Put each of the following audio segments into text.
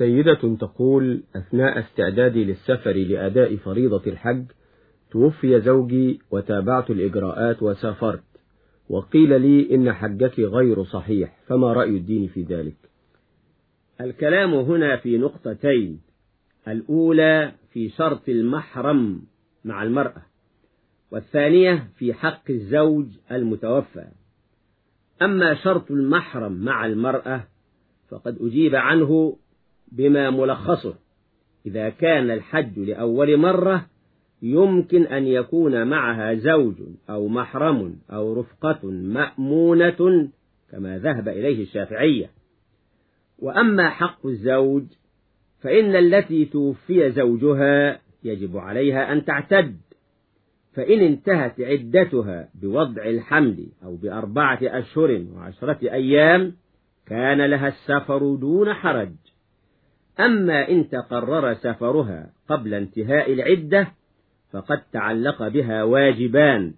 سيدة تقول أثناء استعدادي للسفر لأداء فريضة الحج توفي زوجي وتابعت الإجراءات وسافرت. وقيل لي إن حجك غير صحيح فما رأي الدين في ذلك؟ الكلام هنا في نقطتين. الأولى في شرط المحرم مع المرأة والثانية في حق الزوج المتوفى. أما شرط المحرم مع المرأة فقد أجيب عنه بما ملخصه. إذا كان الحج لأول مرة يمكن أن يكون معها زوج أو محرم أو رفقة مأمونة كما ذهب إليه الشافعية. وأما حق الزوج فإن التي توفي زوجها يجب عليها أن تعتد. فإن انتهت عدتها بوضع الحمل أو بأربعة أشهر وعشرة أيام كان لها السفر دون حرج. أما إن تقرر سفرها قبل انتهاء العدة فقد تعلق بها واجبان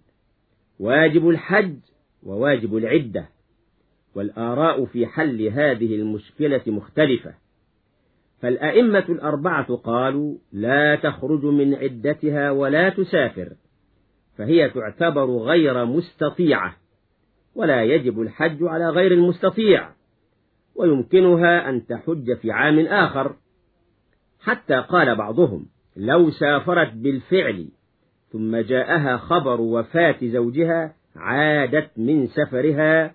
واجب الحج وواجب العدة والآراء في حل هذه المشكلة مختلفة. فالأئمة الأربعة قالوا لا تخرج من عدتها ولا تسافر فهي تعتبر غير مستطيعة ولا يجب الحج على غير المستطيع. ويمكنها أن تحج في عام آخر. حتى قال بعضهم لو سافرت بالفعل ثم جاءها خبر وفاة زوجها عادت من سفرها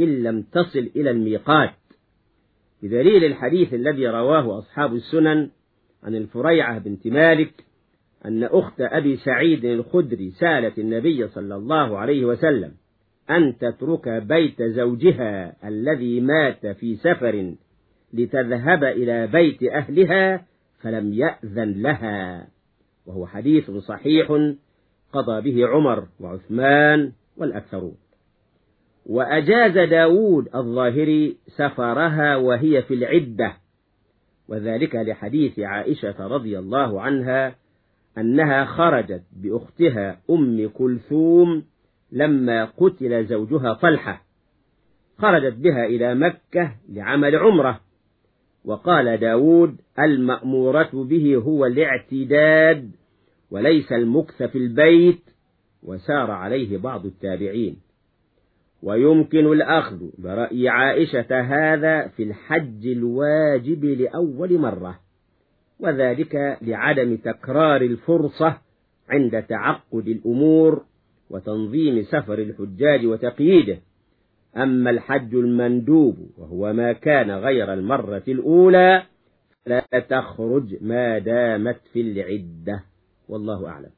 إن لم تصل إلى الميقات. بدليل الحديث الذي رواه أصحاب السنن عن الفريعة بنت مالك أن أخت أبي سعيد الخدري سألت النبي صلى الله عليه وسلم أن تترك بيت زوجها الذي مات في سفر لتذهب إلى بيت أهلها فلم يأذن لها. وهو حديث صحيح قضى به عمر وعثمان والأكثرون. وأجاز داود الظاهري سفرها وهي في العدة. وذلك لحديث عائشة رضي الله عنها أنها خرجت بأختها أم كلثوم لما قتل زوجها طلحة خرجت بها إلى مكة لعمل عمرة. وقال داود المأمورة به هو الاعتداد وليس المكث في البيت وسار عليه بعض التابعين. ويمكن الأخذ برأي عائشة هذا في الحج الواجب لأول مرة وذلك لعدم تكرار الفرصة عند تعقد الأمور وتنظيم سفر الحجاج وتقييده. أما الحج المندوب وهو ما كان غير المرة الأولى لا تخرج ما دامت في العدة. والله أعلم.